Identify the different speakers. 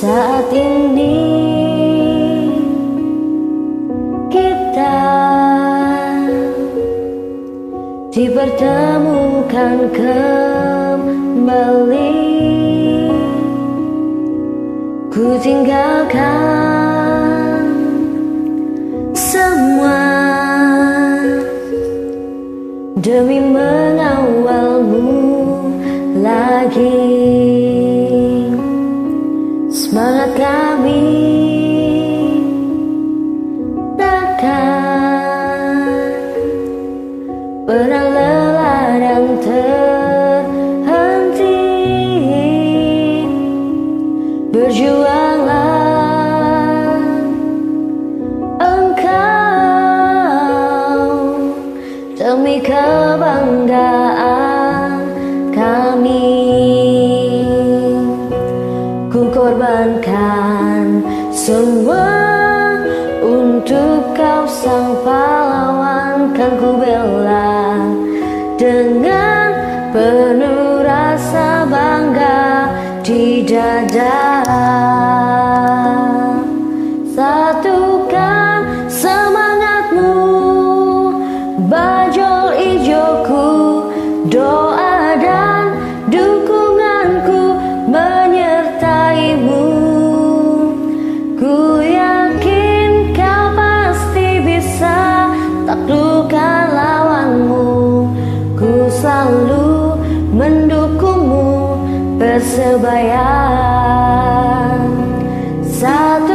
Speaker 1: saat ini kita dipertemukan kembali. Ku tinggalkan semua demi mengawalmu lagi semangat kami pernah lelah dan terhenti. Berjuanglah engkau demi kebanggaan kami korbankan semua untuk kau sang pahlawan. Kan ku bela dengan penuh rasa bangga di dada. Satukan semangatmu bajol ijoku bersebayang satu